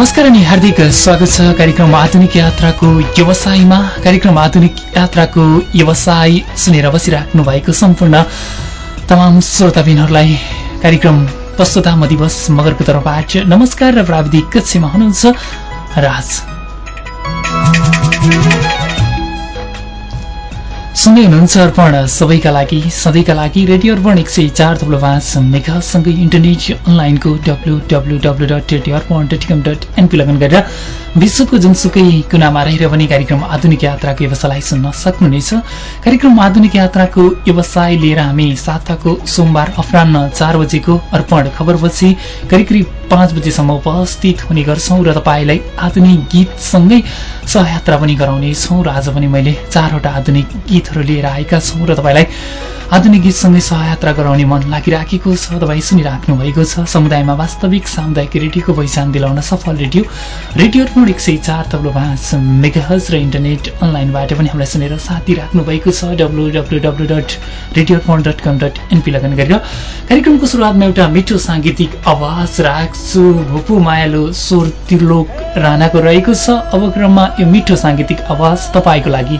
नमस्कार अनि हार्दिक स्वागत छ कार्यक्रम आधुनिक यात्राको व्यवसायमा। कार्यक्रम आधुनिक यात्राको व्यवसाय सुनेर बसिराख्नु भएको सम्पूर्ण तमाम श्रोताबिनहरूलाई कार्यक्रम प्रस्तुता म दिवस मगरको तर्फबाट नमस्कार र प्राविधिक कक्षमा हुनुहुन्छ राज। सुन्दै हुनुहुन्छ अर्पण सबैका लागि सधैँका लागि रेडियो अर्पण एक सय चार थप्लो पाँच मेगासँगै इन्टरनेट अनलाइनको W W W dot radio Arpan dot com dot NP login गरेर विश्वको जुनसुकै कुनामा रहेर पनि कार्यक्रम आधुनिक यात्राको व्यवसायलाई सुन्न सक्नुहुनेछ। कार्यक्रम आधुनिक यात्राको व्यवसाय लिएर हामी साताको सोमबार अपरान्न चार बजेको अर्पण खबरपछि करिब करिब पाँच बजीसम्म उपस्थित हुने गर्छौँ र तपाईँलाई आधुनिक गीतसँगै सहयात्रा पनि गराउनेछौँ र आज पनि मैले चारवटा आधुनिक गीतहरू लिएर आएका छौँ र तपाईँलाई आधुनिक गीतसँगै सहयात्रा गराउने मन लागिराखेको छ। तपाईँ सुनिराख्नु भएको छ। समुदायमा वास्तविक सामुदायिक रेडियोको पहिचान दिलाउन सफल रेडियो। रेडियो अर्पण एक सय चार तब्लो पाँच मेगाहज र इन्टरनेट अनलाइनबाट पनि हामीलाई सुनेर साथ दिइराख्नु भएको छ। W W W dot radio com dot NP login गरेर। कार्यक्रमको सुरुवातमा एउटा मिठो साङ्गीतिक आवाज राख्छु भुपु मायालो स्वर त्रिलोक राणाको रहेको छ अब क्रममा यो मिठो साङ्गीतिक आवाज तपाईँको लागि।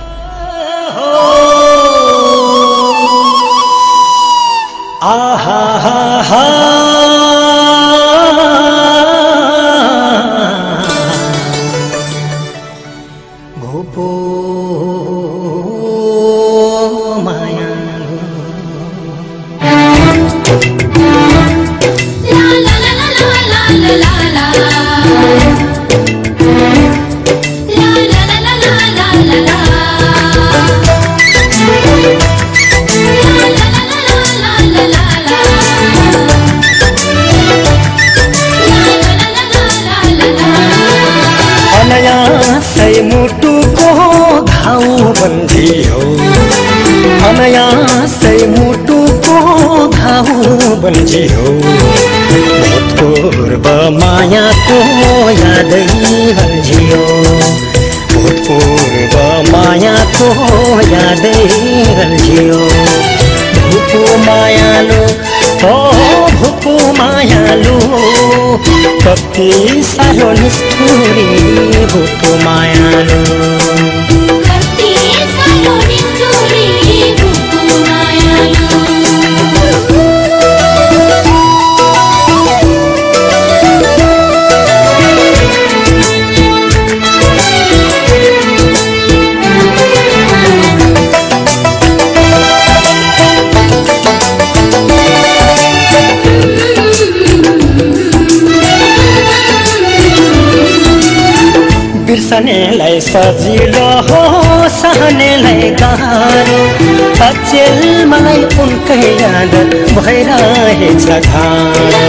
आहा घाउ बन्दियो भूतपूर्व मायाको यादै हल्झियो भूतपूर्व मायाको यादै हल्झियो भूपू मायालो ओ भूपू मायालो कति साह्रो निष्ठुरी भूपू मायालो। बिर्सनेलाई सजिलो हो सहनेलाई गाह्रो। अचेल मलाई उनकै याद भइरहेछ घाँडो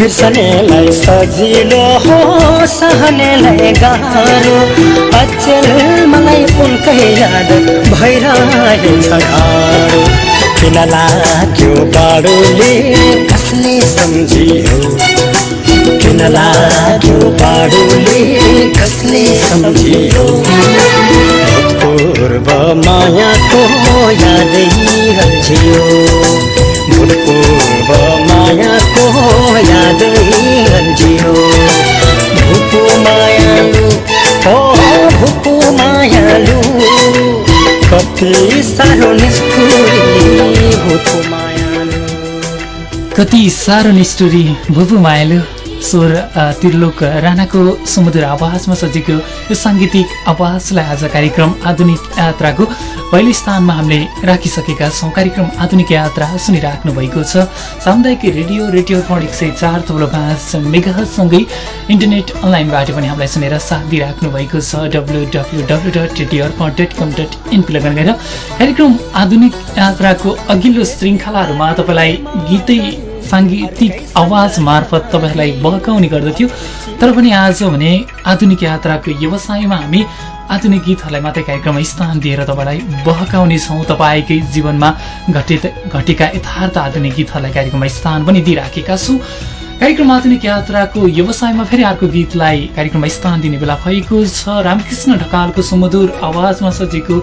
बिर्सनेलाई सजिलो हो सहनेलाई गाह्रो। अचेल मलाई उनकै याद भइरहेछ गाह्रो किन लाग्यो बाडोले कसले सम्झियो किन लाग्यो बाडोले कसले सम्झियो भूतपूर्व मायाको यादै हल्झियो भूतपूर्व मायाको यादै हल्झियो भूपू मायालु ओ भूपू मायालु। कति साह्रो निष्ठुरी भूपू मायालु कति साह्रो निष्ठुरी भुपु मायालु स्वर त्रिलोक राणाको समुद्र आवाजमा सजिएको यो साङ्गीतिक आवाजलाई आज कार्यक्रम आधुनिक यात्राको पहिलो स्थानमा हामीले राखिसकेका छौँ। कार्यक्रम आधुनिक यात्रा सुनिराख्नु भएको छ। सामुदायिक रेडियो रेडियो फोन एक सय चार तब्लो पाँच मेगासँगै इन्टरनेट अनलाइनबाट पनि हामीलाई सुनेर साथ दिइराख्नु भएको छ। W W W dot radio Arpan dot com dot NP login गरेर कार्यक्रम आधुनिक यात्राको अघिल्लो श्रृङ्खलाहरूमा तपाईँलाई गीतै साङ्गीतिक आवाज मार्फत तपाईँहरूलाई बहकाउने गर्दथ्यो। तर पनि आज भने आधुनिक यात्राको व्यवसायमा हामी आधुनिक गीतहरूलाई मात्रै कार्यक्रममा स्थान दिएर तपाईँलाई बहकाउनेछौँ तपाईँकै जीवनमा घटित घटेका यथार्थ आधुनिक गीतहरूलाई कार्यक्रममा स्थान पनि दिइराखेका छौँ। कार्यक्रम आधुनिक यात्राको व्यवसायमा फेरि अर्को गीतलाई कार्यक्रममा स्थान दिने बेला भएको छ। रामकृष्ण ढकालको सुमधुर आवाजमा सजिएको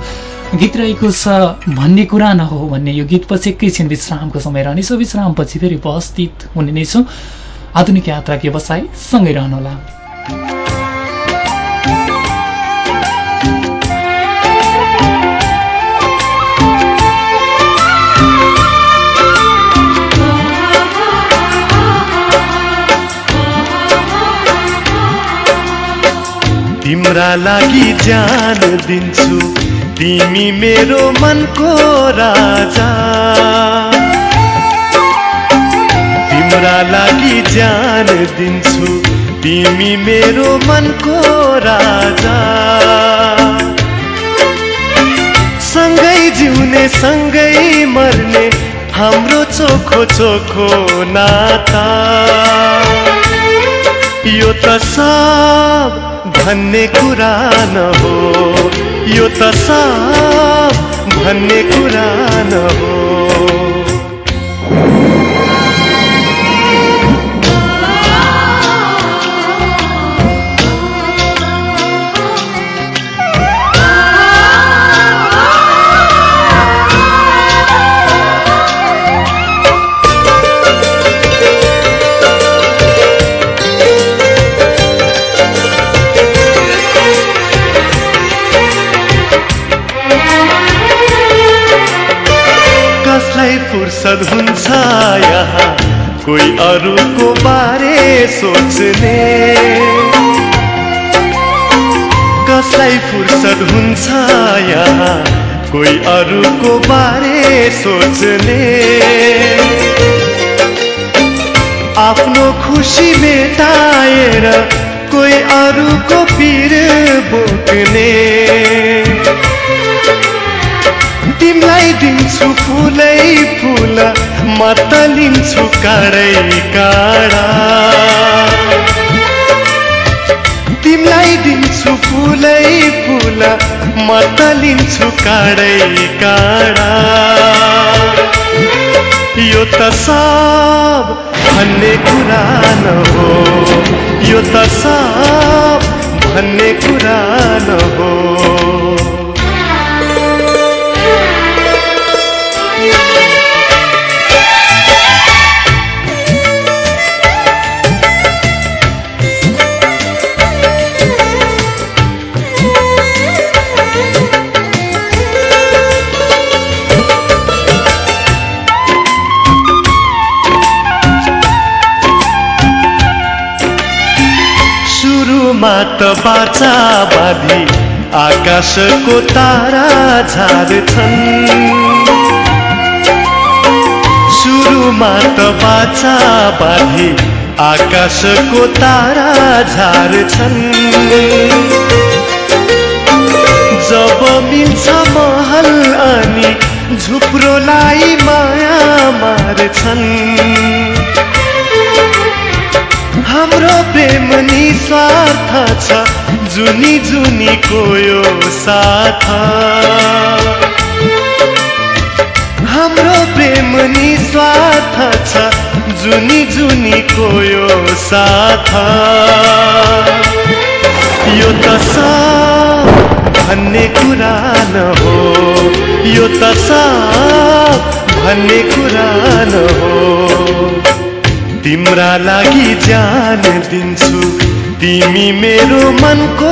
गीत रहेको छ भन्ने कुरा नहो भन्ने यो गीतपछि एकैछिन विश्रामको समय रहनेछ विश्रामपछि फेरि उपस्थित हुने नै छौँ। आधुनिक यात्राको व्यवसाय सँगै रहनुहोला। तिम्रा लागि जान दिन्छु। तिमी मेरो मनको राजा। तिम्रा लागि जान दिन्छु। तिमी मेरो मनको राजा। सँगै जिउने सँगै मर्ने हाम्रो चोखो चोखो नाता। यो त सब भन्ने कुरा न हो। यो त साफ भन्ने कुरा न हो। फुर्सद हुन्छ यहाँ। कोही अरूको बारे सोच्ने। कसलाई फुर्सद हुन्छ यहाँ? कोही अरूको बारे सोच्ने। आफ्नो खुसी मेटाएर कोही अरूको पिर बोक्ने। तिमीलाई दिन्छु फुलै फुल म त लिन्छु काँडै काँडा। तिमीलाई दिन्छु फुलै फुल म त लिन्छु काँडै काँडा। यो त सब भन्ने कुरा न हो यो त सब भन्ने कुरा न हो। मात बाचा बाधी आकाशको तारा झार्छन् सुरुमा त बाचा बाधी आकाशको तारा झार्छन् जब मिल्छ महल अनि झुप्रोलाई माया मार्छन्। हाम्रो प्रेम निस्वार्थ छ। जुनी जुनी यो साथ। हाम्रो प्रेम निस्वार्थ छ। जुनी जुनी यो साथ। यो त भन्ने कुरा न हो। यो त भन्ने कुरा न हो। तिम्रा लागि जान दिन्छु। तिमी मेरो मनको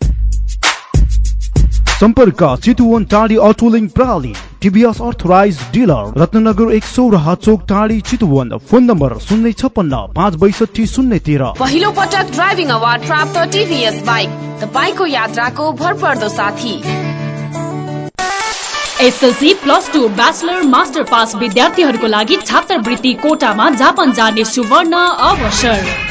सम्पर्क चितुवन टाढी अटोलिङ प्रणाली टिभीएस अर्थराइज डिलर रत्नगर एक सौ र चोक टाढी चितुवन फोन नम्बर शून्य छप्पन्न पाँच बैसठी शून्य तेह्र। पहिलो पटक ड्राइभिङ अवार्ड प्राप्त टिभीएस बाइक तपाईँको यात्राको भरपर्दो साथी। SLC plus two bachelor master pass विद्यार्थीहरूको लागि छात्रवृत्ति कोटामा जापान जाने सुवर्ण अवसर।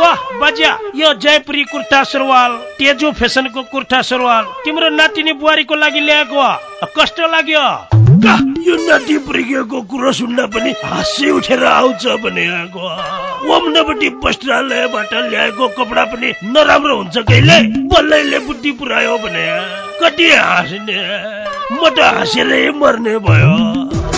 वाह यो जयपुरी कुर्ता सुरुवाल तेजु फेसनको कुर्ता सुरुवाल तिम्रो नातिनी बुहारीको लागि ल्याएको। कस्तो लाग्यो? यो नाति पुर्किएको कुरो सुन्न पनि हाँसी उठेर आउँछ भने आएको ओम्नपट्टि वस्त्रालयबाट ल्याएको कपडा पनि नराम्रो हुन्छ कहिले? बल्लैले बुद्धि पुऱ्यायो भने कति हाँस्ने? म त हाँसेरै मर्ने भयो।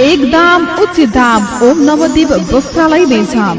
एक दाम उच्च दाम ओम नवदीप वस्त्रालय बेचाम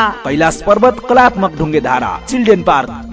कैलाश पर्वत कलात्मक ढूँगे धारा children park.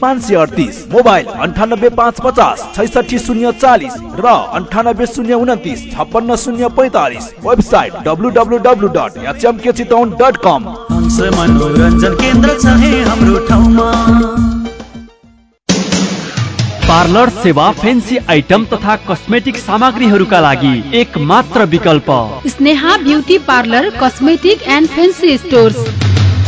पाँच सय अडतिस मोबाइल अन्ठानब्बे पाँच पचास छैसठी शून्य चालिस र अन्ठानब्बे शून्य उन्तिस छप्पन्न शून्य पैँतालिस website W W W dot HMK Chitwan dot com. हंस मनोरञ्जन केन्द्र छ है हाम्रो ठाउँमा। पार्लर सेवा फेन्सी आइटम तथा कस्मेटिक सामग्रीहरूका लागि एक मात्र विकल्प। Sneha beauty parlour cosmetic and fancy stores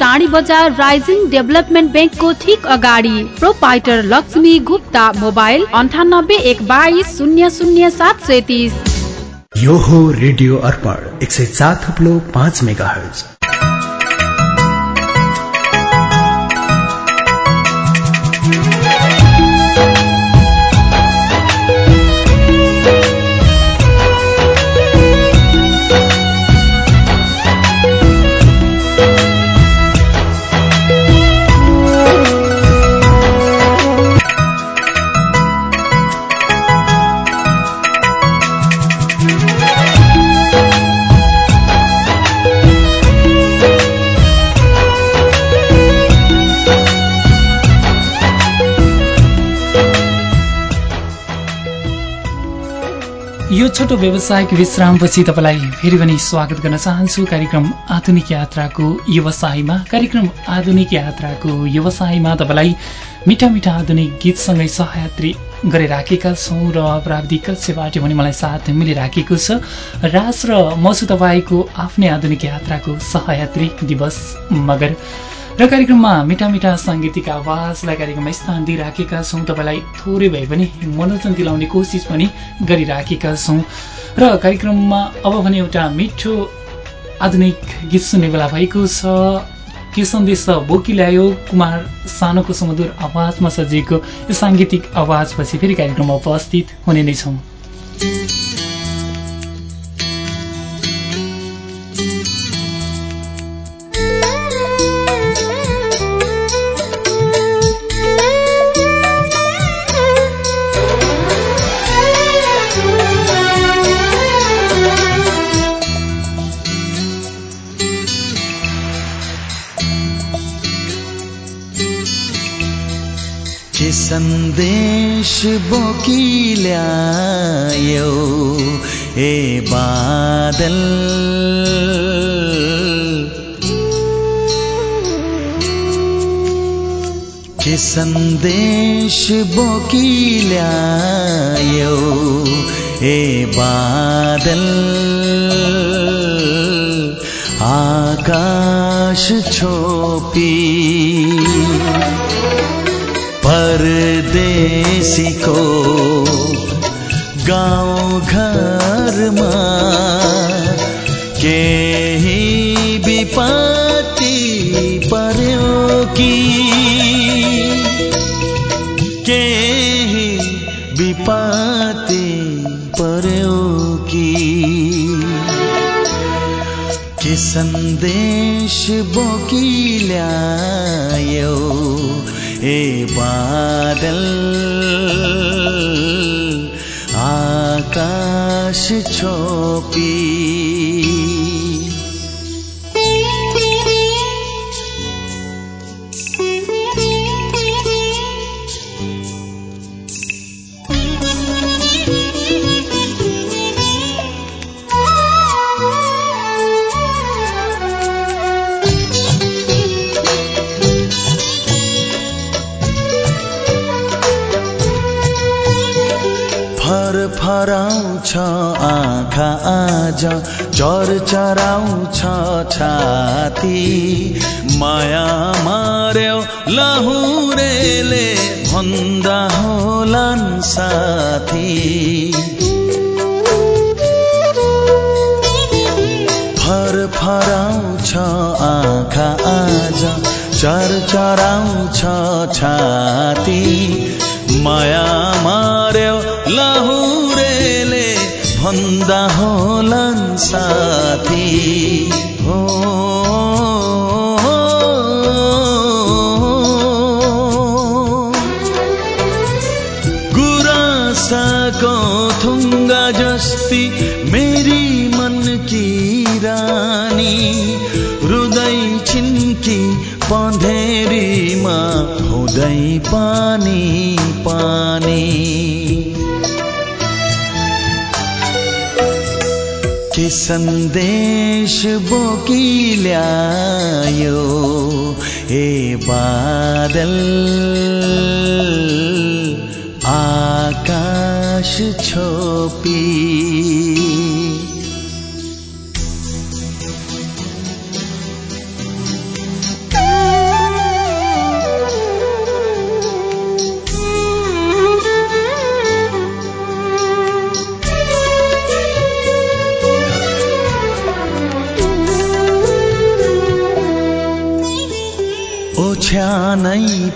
टाढी बजार राइजिङ डेभलपमेन्ट ब्याङ्कको ठिक अगाडि प्रोपाइटर लक्ष्मी गुप्ता मोबाइल अन्ठानब्बे एक बाइस शून्य शून्य सात सय तिस यो हो रेडियो अर्पण एक सय चार थुप्लो पाँच मेगा हर्ज छोटो व्यावसायिक विश्रामपछि तपाईँलाई फेरि पनि स्वागत गर्न चाहन्छु। कार्यक्रम आधुनिक यात्राको व्यवसायमा। कार्यक्रम आधुनिक यात्राको व्यवसायमा तपाईँलाई मिठा मिठा आधुनिक गीतसँगै सहयात्री गरिराखेका छौँ र प्राविधिक कक्षबाट पनि मलाई साथ मिलिराखेको छ। राज र म छु तपाईँको आफ्नै आधुनिक यात्राको सहयात्री दिवस मगर र कार्यक्रममा मिठा मिठा साङ्गीतिक आवाजलाई कार्यक्रममा स्थान दिइराखेका छौँ। तपाईँलाई थोरै भए पनि मनोरञ्जन दिलाउने कोसिस पनि गरिराखेका छौँ। र कार्यक्रममा अब भने एउटा मिठो आधुनिक गीत सुन्ने बेला भएको छ। त्यो सन्देश बोकी ल्यायो। कुमार सानोको सुमधुर आवाजमा सजिएको यो साङ्गीतिक आवाजपछि फेरि कार्यक्रममा उपस्थित हुने नै छौँ। संदेश बोकी ल्यायो ए बादल। के संदेश बोकी ल्यायो ए बादल। आकाश छोपी परदेशीको गाउँ घरमा केही विपत्ति पर्यो कि केही विपत्ति पर्यो कि के सन्देश बोकी ल्यायो ए बादल आकाश छोपी फर फराउँछ आँखा आज चर चराउँछ छाती। माया मार्यो लहुरेले भन्दा होलान् साथी। फर फराउँछ आँखा आज चर चराउँछ छाती। माया मार्यो लहुरेले भन्दा होलान् साथी। हो गुरासाको थुङ्गा जस्ती मेरी मन की रानी हृदय छिन्की पँधेरीमा हुँदै पानी पानी। सन्देश भोकिल्यायो हे बादल। आकाश छोपी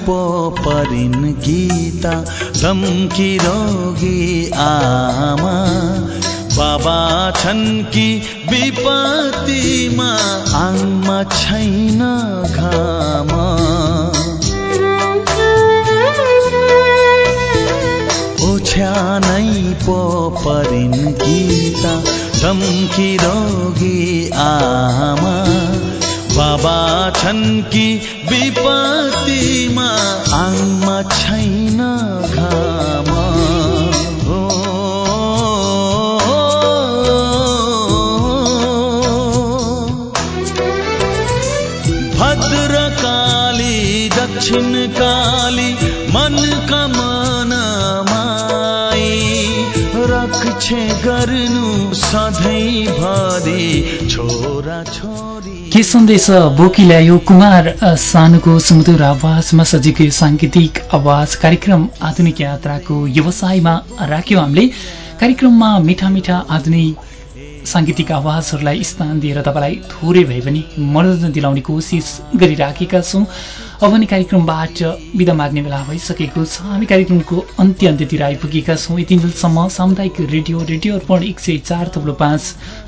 परिन् गीता धम्की रोगी आमा। बाबा छन् कि विपत्तिमा आङमा छैन घाम। ओछ्यानै पो परिन् गीता धम्की रोगी आमा। बाबा छन् कि विपत्तिमा आङमा छैन घाम। भद्रकाली दक्षिण काली मन कमान रक्षे गर्नु सधैँभरि छोरा छोरी। के सन्देश बोकी ल्यायो कुमार सानुको सुमधुर आवाजमा सजिएको साङ्गीतिक आवाज कार्यक्रम आधुनिक यात्राको व्यवसायमा राख्यौँ हामीले। कार्यक्रममा मिठा मिठा आधुनिक साङ्गीतिक आवाजहरूलाई स्थान दिएर तपाईँलाई थोरै भए पनि मनोरञ्जन दिलाउने कोसिस गरिराखेका छौँ। अब भने कार्यक्रमबाट बिदा माग्ने बेला भइसकेको छ। हामी कार्यक्रमको अन्त्य अन्त्यतिर आइपुगेका छौँ। यति दिनसम्म सामुदायिक रेडियो रेडियो अर्पण एक सय चार थप्लो पाँच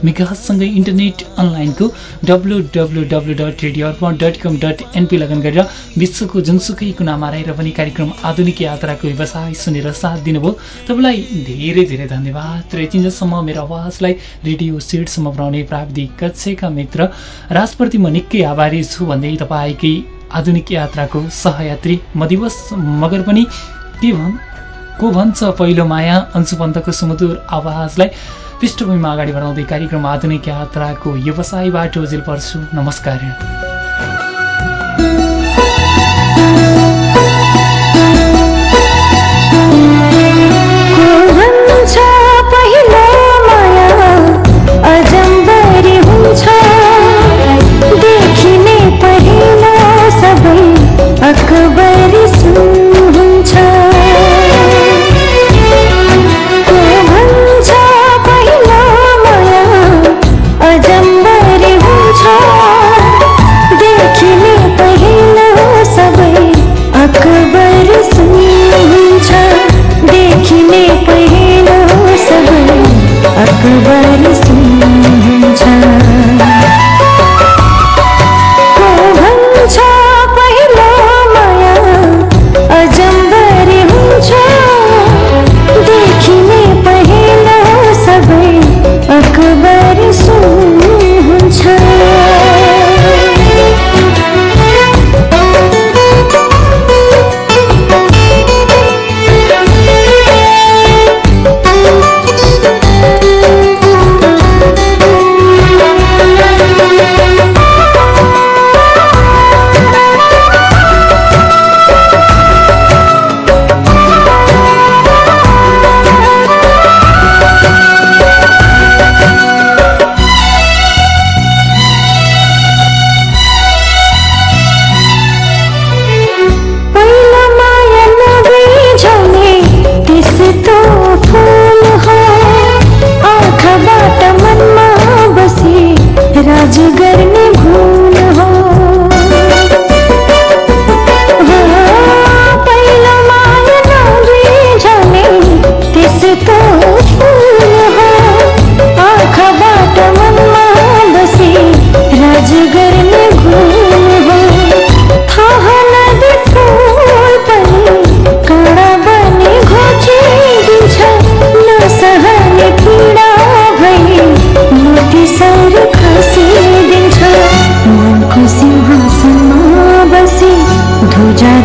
मेगासँगै इन्टरनेट अनलाइनको W W W dot radio Arpan dot com dot NP login गरेर विश्वको जुनसुकै कुनामा रहेर पनि कार्यक्रम आधुनिक यात्राको व्यवसाय सुनेर साथ दिनुभयो। तपाईँलाई धेरै धेरै धन्यवाद। र यतिन्जेलसम्म मेरो आवाजलाई रेडियो सेटसम्म पुर्याउने प्राविधिक कक्षका मित्र राजप्रति म निकै आभारी छु भन्दै तपाईँकै आधुनिक यात्राको सहयात्री म दिवस मगर पनि के भन् को भन्छ पहिलो माया? अन्सु पन्तको सुमधुर आवाजलाई पृष्ठभूमिमा अगाडि बढाउँदै कार्यक्रम आधुनिक यात्राको व्यवसायबाट ओजेल पर्छु नमस्कार। Akbari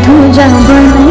to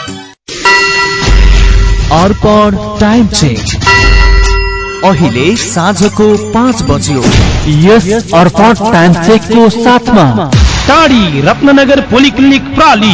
Arpan time change. अहिले साँझको पाँच बज्यो। यस अर्पण टाइम चेकको साथमा टाढी रत्नगर पोलिक्लिनिक प्राली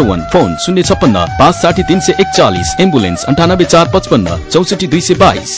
फोन शून्य छप्पन्न पाँच साठी तिन सय एकचालिस एम्बुलेन्स अन्ठानब्बे चार पचपन्न चौसठी दुई सय बाइस।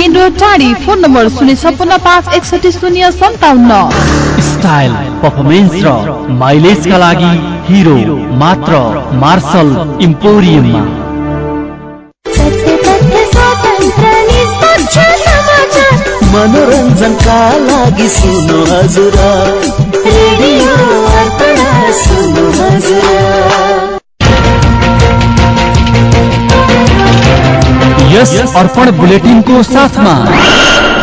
मेन रोड टाढी फोन नम्बर शून्य छप्पन्न पाँच एकसठी शून्य सन्ताउन्न। स्टाइल पर्फर्मेन्स र माइलेजका लागि हिरो मात्र मार्शल इम्पोरियममा मनोरञ्जनका लागि सुन्नु हजुर। रेडियो अर्पण सुन्नु हजुर। यस अर्पण साथ साथमा।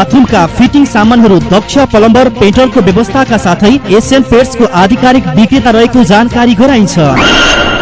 बाथरुमका फिटिङ सामानहरू दक्ष प्लम्बर पेट्रोलको व्यवस्थाका साथै एसियन पेट्सको आधिकारिक विक्रेता रहेको जानकारी गराइन्छ।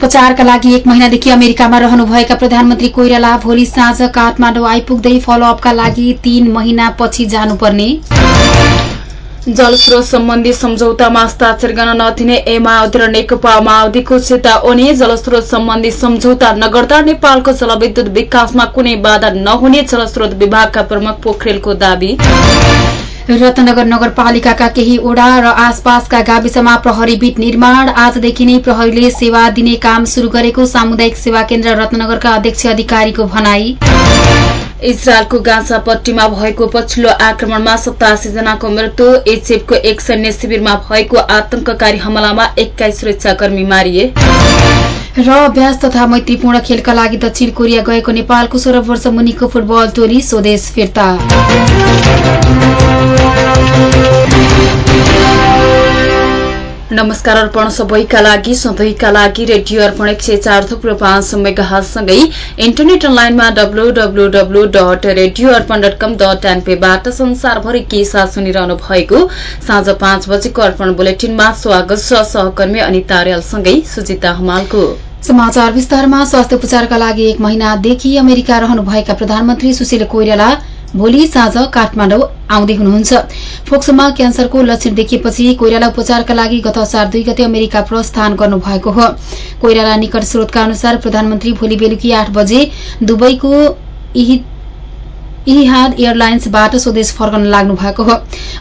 उपचारका लागि एक महिनादेखि अमेरिकामा रहनुभएका प्रधानमन्त्री कोइराला भोलि साँझ काठमाडौँ आइपुग्दै फलोअपका लागि तीन महिनापछि जानुपर्ने। जलस्रोत सम्बन्धी सम्झौतामा हस्ताक्षर गर्न नदिने ए माओवादी र नेकपा माओवादीको चेतावनी जलस्रोत सम्बन्धी सम्झौता नगर्दा नेपालको जलविद्युत विकासमा कुनै बाधा नहुने जलस्रोत विभागका प्रमुख पोखरेलको दावी। रत्नगर नगरपालिकाका केही ओडा र आसपासका गाविसमा प्रहरी बीट निर्माण। आजदेखि नै प्रहरीले सेवा दिने काम शुरू गरेको सामुदायिक सेवा केन्द्र रत्नगरका अध्यक्ष अधिकारीको भनाई। इजरायलको गाँचापट्टीमा भएको पछिल्लो आक्रमणमा सतासी जनाको मृत्यु। एचएफको एक सैन्य शिविरमा भएको आतंककारी हमलामा एक्काइस सुरक्षाकर्मी मारिए। र अभ्यास तथा मैत्रीपूर्ण खेलका लागि दक्षिण कोरिया गएको नेपालको सोह्र वर्ष मुनिको फुटबल टोली स्वदेश फिर्ता। नमस्कार अर्पण सबैका लागि सधैँका लागि रेडियो अर्पण एक सय चार थुप्रो पाँच मेगासँगै इन्टरनेट अनलाइनमा W W W dot radio Arpan dot com dot एनपीबाट संसारभरि के साथ सुनिरहनु भएको साँझ पाँच बजेको अर्पण बुलेटिनमा स्वागत छ सहकर्मी अनिता रेलसँगै सुजिता हमालको। समाचार विस्तारमा स्वास्थ्य उपचारका लागि एक महिनादेखि अमेरिका रहनुभएका प्रधानमन्त्री सुशील कोइराला भोलि साँझ काठमाडौँ आउँदै हुनुहुन्छ। फोक्सोमा क्यान्सरको लक्षण देखिएपछि कोइराला उपचारका लागि गत असार दुई गते अमेरिका प्रस्थान गर्नुभएको हो। कोइराला निकट स्रोतका अनुसार प्रधानमन्त्री भोलि बेलुकी आठ बजे दुबईको इहिहाद एयरलाइन्सबाट स्वदेश फर्कन लाग्नु भएको हो।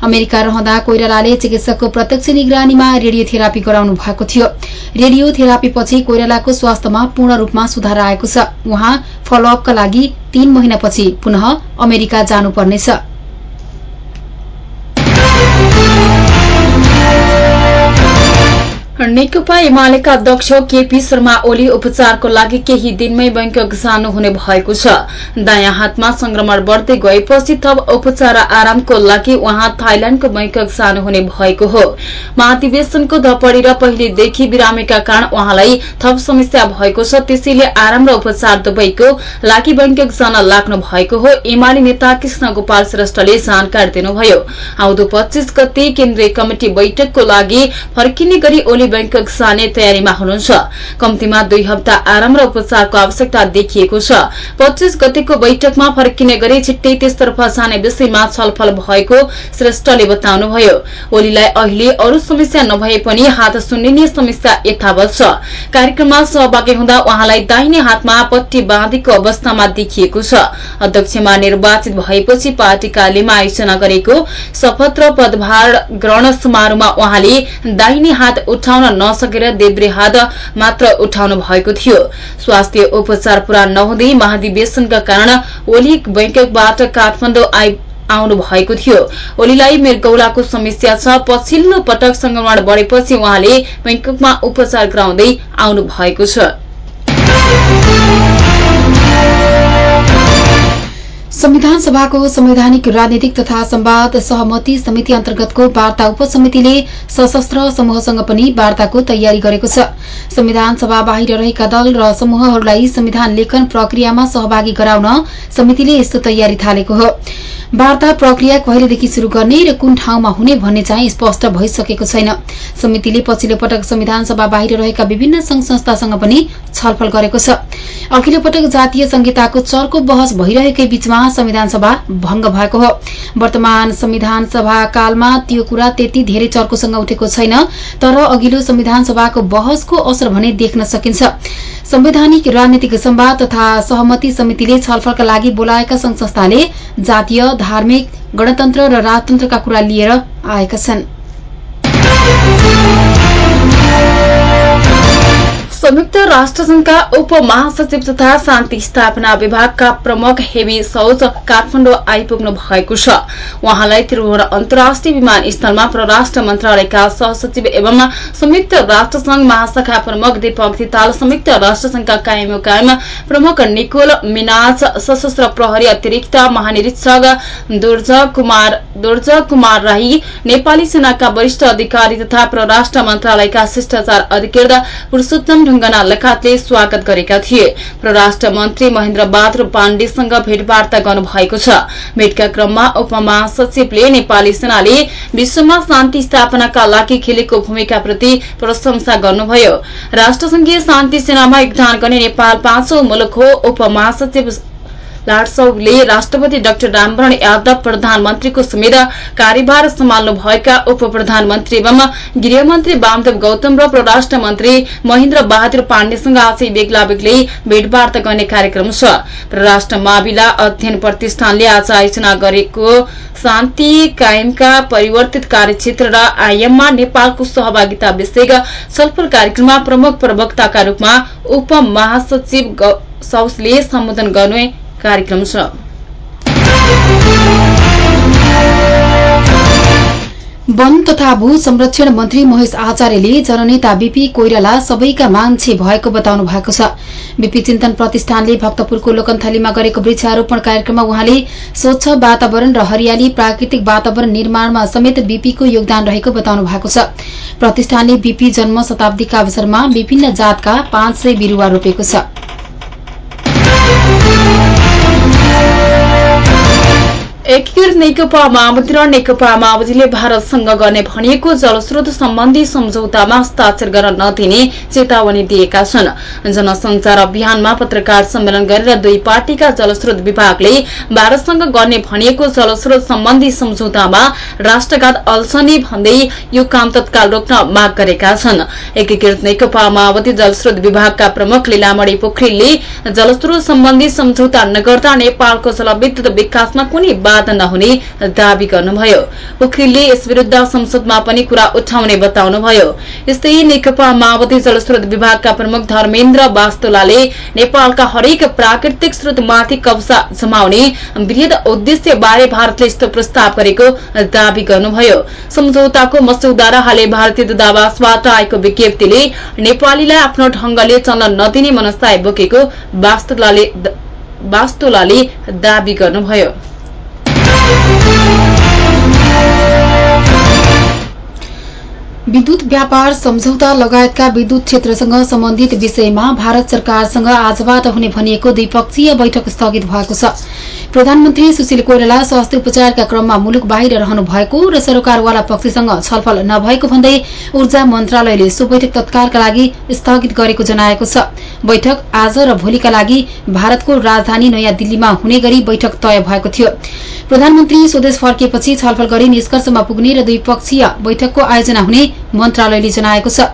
अमेरिका रहँदा कोइरालाले चिकित्सकको प्रत्यक्ष निगरानीमा रेडियोथेरापी गराउनु भएको थियो। रेडियोथेरापीपछि कोइरालाको स्वास्थ्यमा पूर्ण रूपमा सुधार आएको छ। उहाँ फलोअपका लागि तीन महिनापछि पुनः अमेरिका जानुपर्नेछ। नेकपा एमालेका अध्यक्ष केपी शर्मा ओली उपचारको लागि केही दिनमै बैंकक जानुहुने भएको छ। दायाँ हातमा संक्रमण बढ़दै गएपछि थप उपचार आरामको लागि उहाँ थाइल्याण्डको बैंकक जानुहुने भएको हो। महाधिवेशनको धपडी र पहिलेदेखि बिरामीका कारण उहाँलाई थप समस्या भएको छ। त्यसैले आराम र उपचार दुवैको लागि बैंकक जान लाग्नु भएको हो। एमाले नेता कृष्ण गोपाल श्रेष्ठले जानकारी दिनुभयो। आउँदो पच्चीस गते केन्द्रीय कमिटि बैठकको लागि फर्किने गरी ओली बैंकक जाने तयारीमा हुनुहुन्छ। कम्तीमा दुई हप्ता आराम र उपचारको आवश्यकता देखिएको छ। पच्चीस गतेको बैठकमा फर्किने गरी छिट्टै त्यसतर्फ जाने विषयमा छलफल भएको श्रेष्ठले बताउनुभयो। ओलीलाई अहिले अरू समस्या नभए पनि हात सुन्निने समस्या यथावत छ। कार्यक्रममा सहभागी हुँदा उहाँलाई दाहिने हातमा पट्टी बाँधेको अवस्थामा देखिएको छ। अध्यक्षमा निर्वाचित भएपछि पार्टी कार्यालयमा आयोजना गरेको शपथ र पदभार ग्रहण समारोहमा उहाँले दाहिने हात उठाउन नसकेर देब्रे हात मात्र उठाउनु भएको थियो। स्वास्थ्य उपचार पूरा नहुँदै महाधिवेशनका कारण ओली बैंककबाट काठमाडौँ आउनु भएको थियो। ओलीलाई मृगौलाको समस्या छ। पछिल्लो पटक संक्रमण बढेपछि उहाँले बैंककमा उपचार गराउँदै आउनु भएको छ। संविधान सभाको संवैधानिक राजनीतिक तथा संवाद सहमति समिति अन्तर्गतको वार्ता उपसमितिले सशस्त्र समूहसँग पनि वार्ताको तयारी गरेको छ। संविधान सभा बाहिर रहेका दल र समूहहरूलाई संविधान लेखन प्रक्रियामा सहभागी गराउन समितिले यस्तो तयारी थालेको हो। वार्ता प्रक्रिया कहिलेदेखि शुरू गर्ने र कुन ठाउँमा हुने भन्ने चाहिँ स्पष्ट भइसकेको छैन। समितिले पछिल्लो पटक संविधान सभा बाहिर रहेका विभिन्न संघ संस्थासँग पनि छलफल गरेको छ। अघिल्लो पटक जातीय संहिताको चर्को बहस भइरहेकै बीचमा संविधान सभा भंग भएको वर्तमान संविधान सभा कालमा त्यो कुरा त्यति धेरै चर्कोसँग उठेको छैन तर अघिल्लो संविधान सभाको बहसको असर भने देख्न सकिन्छ। संवैधानिक राजनीतिक संवाद तथा सहमति समितिले छलफलका लागि बोलाएका संघ संस्थाले जातीय धार्मिक गणतन्त्र र राजतन्त्रका कुरा लिएर आएका छन्। संयुक्त राष्ट्रसंघका उप महासचिव तथा शान्ति स्थापना विभागका प्रमुख हेवी सौज काठमाडौँ आइपुग्नु भएको छ। उहाँलाई त्रिभुवन अन्तर्राष्ट्रिय विमानस्थलमा परराष्ट्र मन्त्रालयका सहसचिव एवं संयुक्त राष्ट्रसंघ महाशाखा प्रमुख दीपक थिताल संयुक्त राष्ट्रसंघका कायम कायम प्रमुख निकोल मिनाज सशस्त्र प्रहरी अतिरिक्त महानिरीक्षक दुर्ज कुमार दुर्ज कुमार राई नेपाली सेनाका वरिष्ठ अधिकारी तथा परराष्ट्र मन्त्रालयका शिष्टाचार अधिकृत पुरूषोत्तम ढुङ्गना लगायतले स्वागत गरेका थिए। परराष्ट्र मन्त्री महेन्द्र बहादुर पाण्डेसँग भेटवार्ता गर्नुभएको छ। भेटका क्रममा उपमहासचिवले नेपाली सेनाले विश्वमा शान्ति स्थापनाका लागि खेलेको भूमिकाप्रति प्रशंसा गर्नुभयो। राष्ट्रसंघीय शान्ति सेनामा योगदान गर्ने नेपाल पाँचौं मुलुक हो। उपमहासचिव लाडसौले राष्ट्रपति डाक्टर रामवरण यादव प्रधानमन्त्रीको समेत कार्यभार सम्हाल्नुभएका उप प्रधानमन्त्री एवं गृहमन्त्री वामदेव गौतम र परराष्ट्र मन्त्री महेन्द्र बहादुर पाण्डेसँग आज बेग्ला बेग्लै भेटवार्ता गर्ने कार्यक्रम छ। परराष्ट्र मामिला अध्ययन प्रतिष्ठानले आज आयोजना गरेको शान्ति कायमका परिवर्तित कार्यक्षेत्र र आयाममा नेपालको सहभागिता विषयक छलफल कार्यक्रममा प्रमुख प्रवक्ताका रूपमा उप महासचिव सम्बोधन गर्ने कार्यक्रम छ। वन तथा भू संरक्षण मन्त्री महेश आचार्यले जननेता बीपी कोइराला सबैका मान्छे भएको बताउनु भएको छ। बीपी चिन्तन प्रतिष्ठानले भक्तपुरको लोकन्थलीमा गरेको वृक्षारोपण कार्यक्रममा उहाँले स्वच्छ वातावरण र हरियाली प्राकृतिक वातावरण निर्माणमा समेत बीपीको योगदान रहेको बताउनु भएको छ। प्रतिष्ठानले बीपी जन्म शताब्दीका अवसरमा विभिन्न जातका पाँच सय रोपेको छ। एकीकृत नेकपा माओवादी र नेकपा माओवादीले भारतसँग गर्ने भनिएको जलस्रोत सम्बन्धी सम्झौतामा हस्ताक्षर गर्न नदिने चेतावनी दिएका छन्। जनसंचार अभियानमा पत्रकार सम्मेलन गरेर दुई पार्टीका जलस्रोत विभागले भारतसँग गर्ने भनिएको जलस्रोत सम्बन्धी सम्झौतामा राष्ट्रघात अल्छने भन्दै यो काम तत्काल रोक्न माग गरेका छन्। एकीकृत नेकपा माओवादी जलस्रोत विभागका प्रमुख लीलामणी पोखरेलले जलस्रोत सम्बन्धी सम्झौता नगर्दा नेपालको जलविद्युत विकासमा कुनै बाधा नहुने दावी गर्नुभयो। पोखरेलले यस विरूद्ध संसदमा पनि कुरा उठाउने बताउनुभयो। यस्तै नेकपा माओवादी जलस्रोत विभागका प्रमुख धर्मेन्द्र वास्तोलाले नेपालका हरेक प्राकृतिक स्रोतमाथि कब्जा जमाउने वृहत उद्देश्य बारे भारतले यस्तो प्रस्ताव गरेको दावी गर्नुभयो। सम्झौताको मस्यौदा र हालै भारतीय दूतावासबाट आएको विज्ञप्तिले नेपालीलाई आफ्नो ढंगले चल्न नदिने मनसाय बोकेको वास्तोलाले दावी गर्नुभयो। विद्युत व्यापार सम्झौता लगायतका विद्युत क्षेत्रसँग सम्बन्धित विषयमा भारत सरकारसँग आजबाट हुने भनिएको द्विपक्षीय बैठक स्थगित भएको छ। प्रधानमन्त्री सुशील कोइराला स्वास्थ्य उपचारका क्रममा मुलुक बाहिर रहनु भएको र सरकारवाला पक्षसँग छलफल नभएको भन्दै ऊर्जा मन्त्रालयले सो बैठक तत्कालका लागि स्थगित गरेको जनाएको छ। बैठक आज र भोलिका लागि भारतको राजधानी नयाँ दिल्लीमा हुने गरी बैठक तय भएको थियो। प्रधानमन्त्री स्वदेश फर्किएपछि छलफल गरी निष्कर्षमा पुग्ने र द्विपक्षीय बैठकको आयोजना हुने मन्त्रालयले जनाएको छ।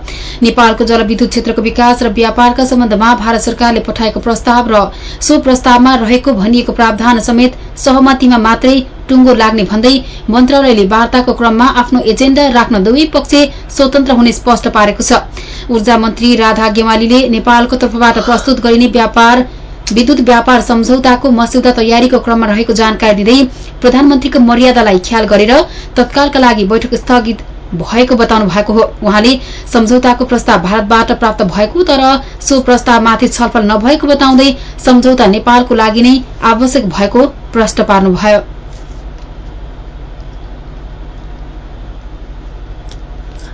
नेपालको जलविद्युत क्षेत्रको विकास र व्यापारका सम्बन्धमा भारत सरकारले पठाएको प्रस्ताव र सो प्रस्तावमा रहेको भनिएको प्रावधान समेत सहमतिमा मात्रै टुङ्गो लाग्ने भन्दै मन्त्रालयले वार्ताको क्रममा आफ्नो एजेण्डा राख्न दुवै पक्ष स्वतन्त्र हुने स्पष्ट पारेको छ। ऊर्जा मन्त्री राधा गेवालीले नेपालको तर्फबाट प्रस्तुत गरिने व्यापार विद्युत व्यापार सम्झौताको मस्यौदा तयारीको क्रममा रहेको जानकारी दिँदै प्रधानमन्त्रीको मर्यादालाई ख्याल गरेर तत्कालका लागि बैठक स्थगित भएको बताउनु भएको हो। उहाँले सम्झौताको प्रस्ताव भारतबाट प्राप्त भएको तर सो प्रस्तावमाथि छलफल नभएको बताउँदै सम्झौता नेपालको लागि नै आवश्यक भएको प्रश्न पार्नुभयो।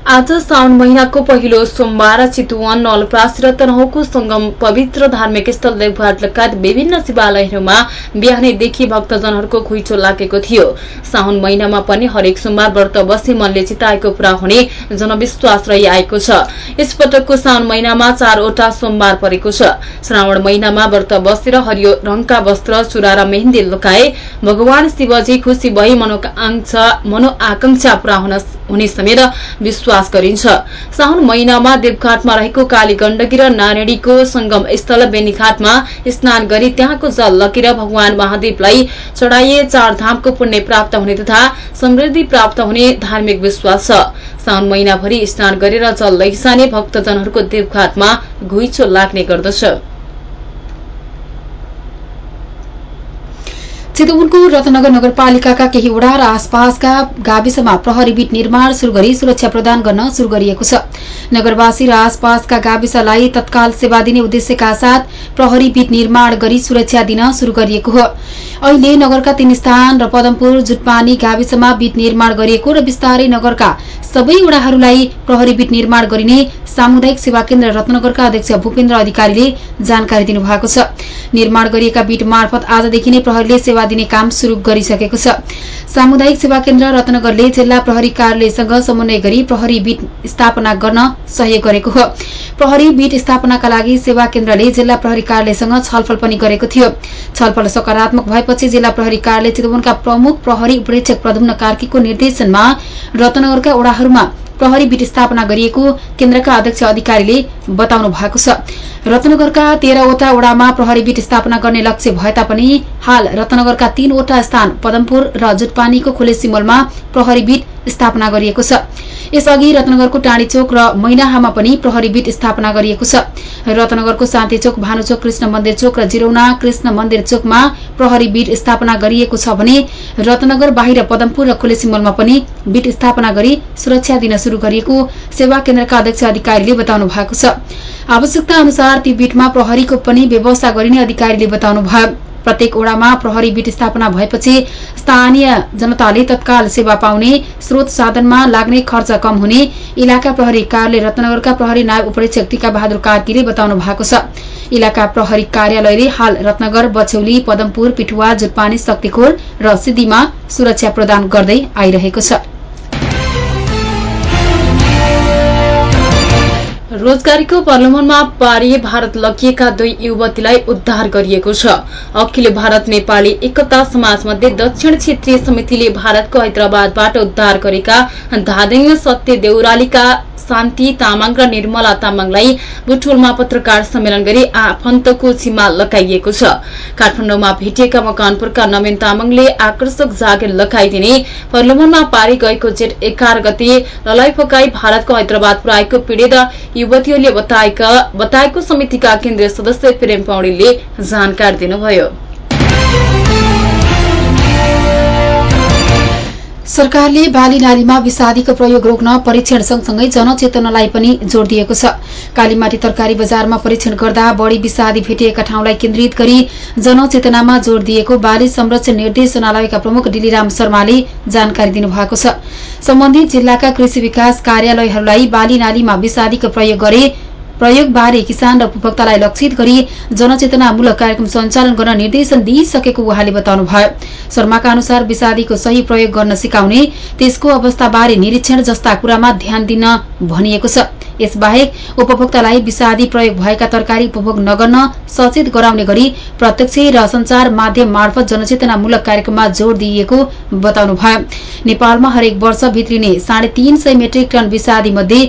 आज साउन महिनाको पहिलो सोमबार चितुवन नलप्रासी र तनहुको संगम पवित्र धार्मिक स्थल देवघाट लगायत विभिन्न शिवालयहरूमा बिहानैदेखि भक्तजनहरूको घुइँचो लागेको थियो। साउन महिनामा पनि हरेक सोमबार व्रत बसी मनले चिताएको पूरा हुने जनविश्वास रहिआएको छ। यसपटकको साउन महिनामा चारवटा सोमबार परेको छ। श्रावण महिनामा व्रत बसेर हरियो रंगका वस्त्र चुरा र मेहेन्दी लुकाए भगवान शिवजी खुशी भई मनोआकांक्षा पूरा हुने समेत विश्वास गरिन्छ। साउन महिनामा देवघाटमा रहेको काली गण्डकी र नारायणीको संगम स्थल बेनीघाटमा स्नान गरी त्यहाँको जल लगेर भगवान महादेवलाई चढ़ाइए चारधामको पुण्य प्राप्त हुने तथा समृद्धि प्राप्त हुने धार्मिक विश्वास छ। साउन महिनाभरि स्नान गरेर जल लैसाने भक्तजनहरूको देवघाटमा घुइँचो लाग्ने गर्दछ। चितवनको रत्नगर नगरपालिकाका केही वडा र आसपासका गाविसमा प्रहरी बीट निर्माण शुरू गरी सुरक्षा प्रदान गर्न शुरू गरिएको छ। नगरवासी र आसपासका गाविसलाई तत्काल सेवा दिने उद्देश्यका साथ प्रहरी बीट निर्माण गरी सुरक्षा दिन शुरू गरिएको हो। अहिले नगरका तीन स्थान र पदमपुर जुटपानी गाविसमा बीट निर्माण गरिएको र बिस्तारै नगरका सबै वडाहरूलाई प्रहरी बीट निर्माण गरिने सामुदायिक सेवा केन्द्र रत्नगरका अध्यक्ष भूपेन्द्र अधिकारीले जानकारी दिनुभएको छ। निर्माण गरिएका बीट मार्फत आजदेखि नै प्रहरीले सेवा दिने काम शुरू गरिसकेको छ। सामुदायिक सेवा केन्द्र रत्नगरले जिल्ला प्रहरी कार्यालयसँग समन्वय गरी प्रहरी बीट स्थापना गर्न सहयोग गरेको हो। प्रहरी बीट स्थापनाका लागि सेवा केन्द्रले जिल्ला प्रहरी कार्यालयसँग छलफल पनि गरेको थियो। छलफल सकारात्मक भएपछि जिल्ला प्रहरी कार्यालय चितवनका प्रमुख प्रहरी उपरीक्षक प्रधुम्न कार्कीको निर्देशनमा रत्नगरका वडाहरूमा प्रहरी बीट स्थापना गरिएको केन्द्रका अध्यक्ष अधिकारीले बताउनु भएको छ। रत्नगरका तेह्रवटा वडामा प्रहरी बीट स्थापना गर्ने लक्ष्य भए तापनि हाल रत्नगरका तीनवटा स्थान पदमपुर र जुटपानीको खुले सिमलमा प्रहरी बीट स्थापना गरिएको छ। यसअघि रत्नगरको टाँडीचोक र मैनाहामा पनि प्रहरी बीट स्थापना गरिएको छ। रत्नगरको शान्तिचोक भानुचोक कृष्ण मन्दिर चोक र जिरौना कृष्ण मन्दिर चोकमा प्रहरी बीट स्थापना गरिएको छ भने रत्नगर बाहिर पदमपुर र खुले सिमलमा पनि बीट स्थापना गरी सुरक्षा दिन शुरू गरिएको सेवा केन्द्रका अध्यक्ष अधिकारीले बताउनु भएको छ। आवश्यकता अनुसार ती बीटमा प्रहरीको पनि व्यवस्था गरिने अधिकारीले बताउनु भयो। प्रत्येक ओडामा प्रहरी बीट स्थापना भएपछि स्थानीय जनताले तत्काल सेवा पाउने स्रोत साधनमा लाग्ने खर्च कम हुने इलाका प्रहरी कार्यालय रत्नगरका प्रहरी नायब उपरीक्षक टीका बहादुर कार्कीले बताउनु भएको छ। इलाका प्रहरी कार्यालयले हाल रत्नगर बछौली पदमपुर पिठुवा जुटपानी शक्तिखोर र सिद्धिमा सुरक्षा प्रदान गर्दै आइरहेको छ। रोजगारीको प्रलोभनमा पारिए भारत लगिएका दुई युवतीलाई उद्धार गरिएको छ। अखिल भारत नेपाली एकता समाज मध्ये दक्षिण क्षेत्रीय समितिले भारतको हैदराबादबाट उद्धार गरेका धादिङ सत्य देउरालीका शान्ति तामाङ र निर्मला तामाङलाई बुटोलमा पत्रकार सम्मेलन गरी आफन्तको जिम्मा लगाइएको छ। काठमाडौँमा भेटिएका मकवानपुरका नवीन तामाङले आकर्षक जागिर लगाइदिने प्रलोभनमा पारी गएको जेठ एघार गते ललाई फकाई भारतको हैदराबाद पुर्याएको पीड़ित युवतीहरूले बताएको समितिका केन्द्रीय सदस्य प्रेम पौडेलले जानकारी दिनुभयो। सरकारले बाली नालीमा विषादीको प्रयोग रोक्न परीक्षण सँगसँगै जनचेतनालाई पनि जोड़ दिएको छ। कालीमाटी तरकारी बजारमा परीक्षण गर्दा बढ़ी विषादी भेटिएका ठाउँलाई केन्द्रित गरी जनचेतनामा जोड़ दिएको बाली संरक्षण निर्देशनालयका प्रमुख डिलीराम शर्माले जानकारी दिनुभएको छ। सम्बन्धित जिल्लाका कृषि विकास कार्यालयहरूलाई बाली नालीमा विषादीको प्रयोग गरे प्रयोगबारे किसान र उपभोक्तालाई लक्षित गरी जनचेतनामूलक कार्यक्रम सञ्चालन गर्न निर्देशन दिइसकेको उहाँले बताउनुभयो। शर्माका अनुसार विषादीको सही प्रयोग गर्न सिकाउने त्यसको अवस्थाबारे निरीक्षण जस्ता कुरामा ध्यान दिन भनिएको छ। यसबाहेक उपभोक्तालाई विषादी प्रयोग भएका तरकारी उपभोग नगर्न सचेत गराउने गरी प्रत्यक्ष र संचार माध्यम मार्फत जनचेतनामूलक कार्यक्रममा जोड़ दिइएको बताउनुभयो। नेपालमा हरेक वर्ष भित्रिने साढे तीन सय मेट्रिक टन विषादी मध्ये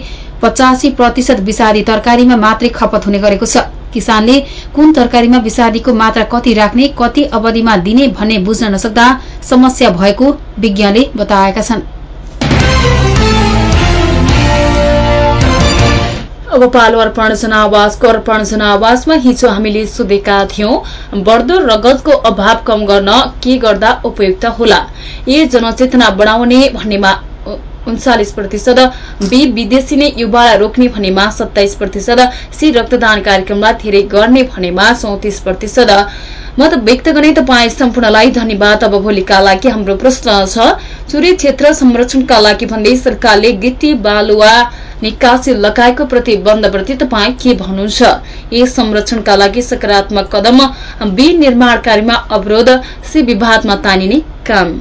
पचासी प्रतिशत विषादी तरकारीमा मात्रै खपत हुने गरेको छ। किसानले कुन तरकारीमा विषादीको मात्रा कति राख्ने कति अवधिमा दिने भन्ने बुझ्न नसक्दा समस्या भएको विज्ञले बताएका छन्। अब पालो अर्पण जनावासको अर्पण जनावासमा हिजो हामीले सोधेका थियौं। बढ्दो रगतको अभाव कम गर्न के गर्दा उपयुक्त होला? ए जनचेतना बढाउने भन्नेमा उन्चालिस प्रतिशत बी विदेशी नै युवालाई रोक्ने भनेमा सत्ताइस प्रतिशत सी रक्तदान कार्यक्रमलाई धेरै गर्ने भनेमा चौतिस प्रतिशत। मत व्यक्त गर्ने तपाईँ सम्पूर्णलाई धन्यवाद। अब भोलिका लागि हाम्रो प्रश्न छ चुरे क्षेत्र संरक्षणका लागि भन्दै सरकारले गिटी बालुवा निकासी लगाएको प्रतिबन्धप्रति तपाईँ के भन्नुहुन्छ? यस संरक्षणका लागि सकारात्मक कदम बी निर्माण कार्यमा अवरोध सी विवादमा तानिने काम।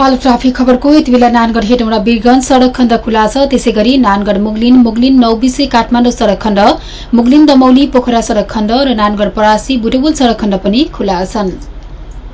पालो ट्राफिक खबरको यति बेला नानगढ हेटौँडा वीरगंज सड़क खण्ड खुला छ। त्यसै गरी नानगढ मुगलिन मुगलिन नौबिसे काठमाडौँ सड़क खण्ड मुगलिन दमौली पोखरा सड़क खण्ड र नानगढ परासी बुटवल सड़क खण्ड पनि खुला छन्।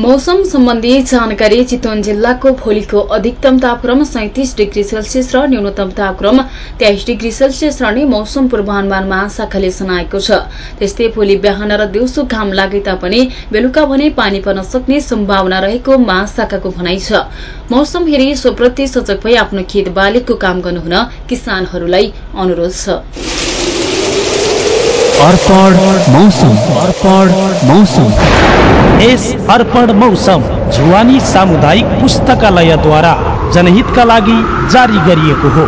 मौसम सम्बन्धी जानकारी चितवन जिल्लाको भोलिको अधिकतम तापक्रम सैतिस डिग्री सेल्सियस र न्यूनतम तापक्रम तेइस डिग्री सेल्सियस रहने मौसम पूर्वानुमान महाशाखाले सुनाएको छ। त्यस्तै भोलि बिहान र दिउँसो घाम लागे तापनि बेलुका भने पानी पर्न सक्ने सम्भावना रहेको महाशाखाको भनाइ छ। मौसम हेरी सोप्रति सजग भई आफ्नो खेत बालीको काम गर्नुहुन किसानहरूलाई अनुरोध छ। अर्पण मौसम। अर्पण मौसम। यस अर्पण मौसम जुवानी सामुदायिक पुस्तकालयद्वारा जनहितका लागि जारी गरिएको हो।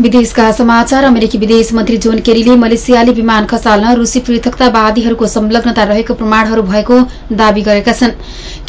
विदेशका समाचार अमेरिकी विदेश मन्त्री जोन केरीले मलेसियाली विमान खसाल्न रूसी पृथकतावादीहरूको संलग्नता रहेको प्रमाणहरू भएको दावी गरेका छन्।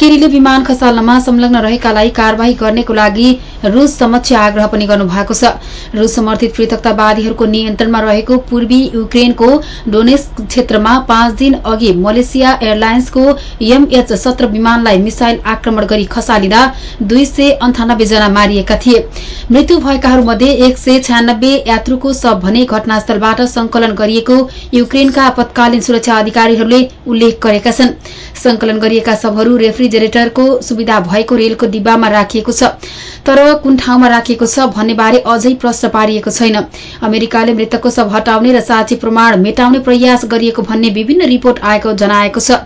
केरीले विमान खसाल्नमा संलग्न रहेकालाई कार्यवाही गर्नेको लागि रूस समक्ष आग्रह पनि गर्नु भएको छ। रूस समर्थित पृथकतावादीहरूको नियन्त्रणमा रहेको पूर्वी युक्रेनको डोनेस क्षेत्रमा पाँच दिन अघि मलेसिया एयरलाइन्सको एमएच सत्र विमानलाई मिसाइल आक्रमण गरी खसालिँदा दुई सय अन्ठानब्बे जना मारिएका थिए। मृत्यु भएकाहरूमध्ये एक सय छ्यानब्बे यात्रुको शव भने घटनास्थलबाट संकलन गरिएको युक्रेनका आपतकालीन सुरक्षा अधिकारीहरूले उल्लेख गरेका छन्। संकलन गरिएका शवहरू रेफ्रिजरेटरको सुविधा भएको रेलको डिब्बामा राखिएको छ। तर कुन ठाउँमा राखिएको छ भन्ने बारे अझै प्रश्न पारिएको छैन। अमेरिकाले मृतकको शव हटाउने र साक्षी प्रमाण मेटाउने प्रयास गरिएको भन्ने विभिन्न रिपोर्ट आएको जनाएको छ।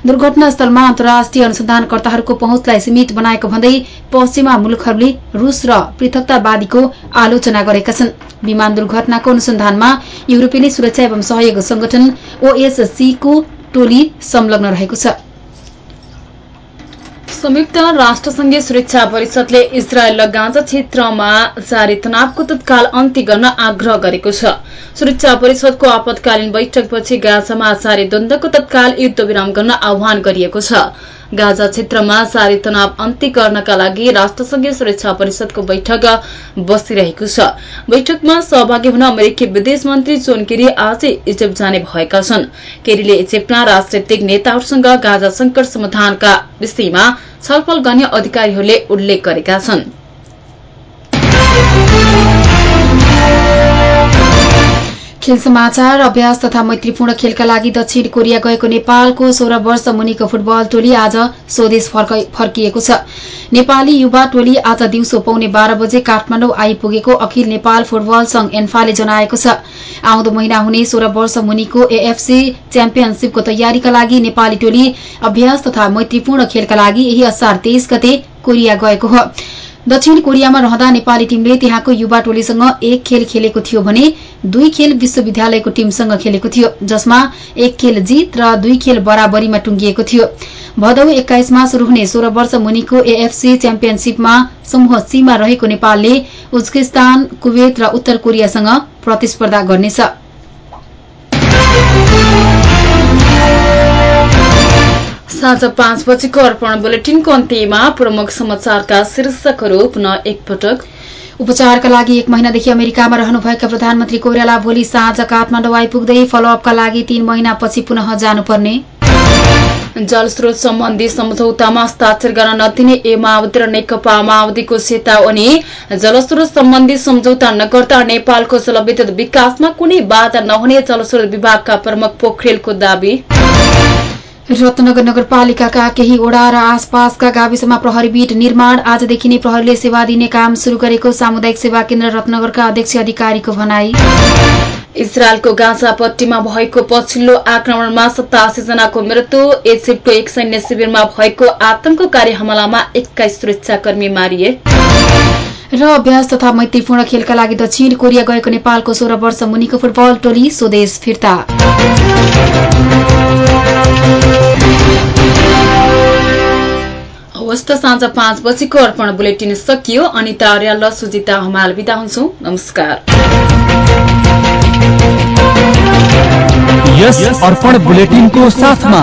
दुर्घटनास्थलमा अन्तर्राष्ट्रिय अनुसन्धानकर्ताहरूको पहुँचलाई सीमित बनाएको भन्दै पश्चिमा मुलुकहरूले रूस र पृथकतावादीको आलोचना गरेका छन्। विमान दुर्घटनाको अनुसन्धानमा युरोपेली सुरक्षा एवं सहयोग संगठन ओएससीको टोली संलग्न रहेको छ। संयुक्त राष्ट्रसंघीय सुरक्षा परिषदले इजरायल र गाँजा क्षेत्रमा जारी तनावको तत्काल अन्त्य गर्न आग्रह गरेको छ। सुरक्षा परिषदको आपतकालीन बैठकपछि गाँजामा जारी द्वन्द्वको तत्काल युद्ध विराम गर्न आह्वान गरिएको छ। गाजा क्षेत्रमा जारी तनाव अन्त्य गर्नका लागि राष्ट्रसंघीय सुरक्षा परिषदको बैठक बसिरहेको छ। बैठकमा सहभागी हुन अमेरिकी विदेश मन्त्री जोन केरी आजै इजिप्ट जाने भएका छन्। केरीले इजिप्टमा राजनैतिक नेताहरूसँग गाजा संकट समाधानका विषयमा छलफल गर्ने अधिकारीहरूले उल्लेख गरेका छन्। खेल समाचार। अभ्यास तथा मैत्रीपूर्ण खेलका लागि दक्षिण कोरिया गएको नेपालको सोह्र वर्ष मुनिको फुटबल टोली आज स्वदेश फर्किएको छ। नेपाली युवा टोली आज दिउँसो पौने बाह्र बजे काठमाडौँ आइपुगेको अखिल नेपाल फुटबल संघ एन्फाले जनाएको छ। आउँदो महिना हुने सोह्र वर्ष मुनिको एएफसी च्याम्पियनशीपको तयारीका लागि नेपाली टोली अभ्यास तथा मैत्रीपूर्ण खेलका लागि यही असार तेइस गते कोरिया गएको हो। दक्षिण कोरियामा रहँदा नेपाली टीमले त्यहाँको युवा टोलीसँग एक खेल खेलेको थियो भने दुई खेल विश्वविद्यालयको टीमसँग खेलेको थियो जसमा एक खेल जित र दुई खेल बराबरीमा टुंगिएको थियो। भदौ एक्काइसमा शुरू हुने सोह्र वर्ष मुनिको एएफसी च्याम्पियनशीपमा समूह सीमा रहेको नेपालले उज्बेकिस्तान कुवेत र उत्तर कोरियासँग प्रतिस्पर्धा गर्नेछ। साँझ पाँच बजेको अर्पण बुलेटिनको अन्त्यमा प्रमुख समाचारका शीर्षकहरू पुनः एकपटक। उपचारका लागि एक महिनादेखि अमेरिकामा रहनुभएका प्रधानमन्त्री कोइराला भोलि साँझ काठमाडौँ आइपुग्दै फलोअपका लागि तीन महिनापछि पुनः जानुपर्ने। जलस्रोत सम्बन्धी सम्झौतामा हस्ताक्षर गर्न नदिने ए माओवादी र नेकपा माओवादीको चेतावनी जलस्रोत सम्बन्धी सम्झौता नगर्दा नेपालको जलविद्युत विकासमा कुनै बाधा नहुने जलस्रोत विभागका प्रमुख पोखरेलको दावी। रत्नगर नगरपालिकाका केही ओडा र आसपासका गाविसमा प्रहरी बीट निर्माण आजदेखि नै प्रहरीले सेवा दिने काम शुरू गरेको सामुदायिक सेवा केन्द्र रत्नगरका अध्यक्ष अधिकारीको भनाई। इजरायलको गाजापट्टीमा भएको पछिल्लो आक्रमणमा सतासी जनाको मृत्यु इजिप्टको एक सैन्य शिविरमा भएको आतंककारी हमलामा एक्काइस सुरक्षाकर्मी मारिए। र अभ्यास तथा मैत्रीपूर्ण खेलका लागि दक्षिण कोरिया गएको नेपालको सोह्र वर्ष मुनिको फुटबल टोली स्वदेश फिर्ता। हवस् साँझ पाँच बजीको अर्पण बुलेटिन सकियो। अनिता आर्य र सुजिता हमाल बिदा हुन्छौ। नमस्कार। यस अर्पण बुलेटिनको साथमा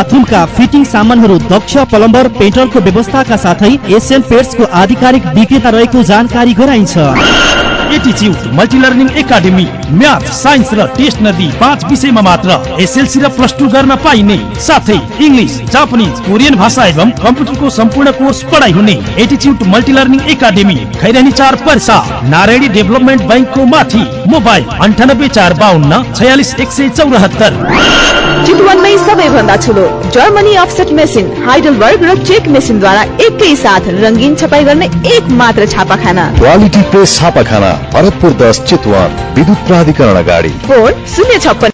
बाथरुमका फिटिङ सामानहरू दक्ष प्लम्बर पेट्रोलको व्यवस्थाका साथै एसियन पेट्सको आधिकारिक विक्रेता रहेको जानकारी गराइन्छ। एटिच्युट multi learning academy math science र टेस्ट नदी पाँच विषयमा मात्र एसएलसी प्लस टू गर्न पाइने। साथै इङ्ग्लिस जापानिज कोरियन भाषा एवं कम्प्युटरको सम्पूर्ण कोर्स पढाइ हुने एटिच्युट मल्टिलर्निङ एकाडेमी खैरानी चार पर्सा नारायणी डेभलपमेन्ट ब्याङ्कको माथि मोबाइल अन्ठानब्बे चार बाहन्न छयालिस एक सय चौरात्तर। चितवनमै सबैभन्दा ठुलो जर्मनी अफसेट मेसिन हाइडलबर्ग र चेक मेसिनद्वारा एकै साथ रङ्गीन छपाई गर्ने एक मात्र छापाखाना। क्वालिटी प्रेस छापाखाना भरतपुर दस चितवन विद्युत प्राधिकरण अगाडि। फोन शून्य छप्पन्न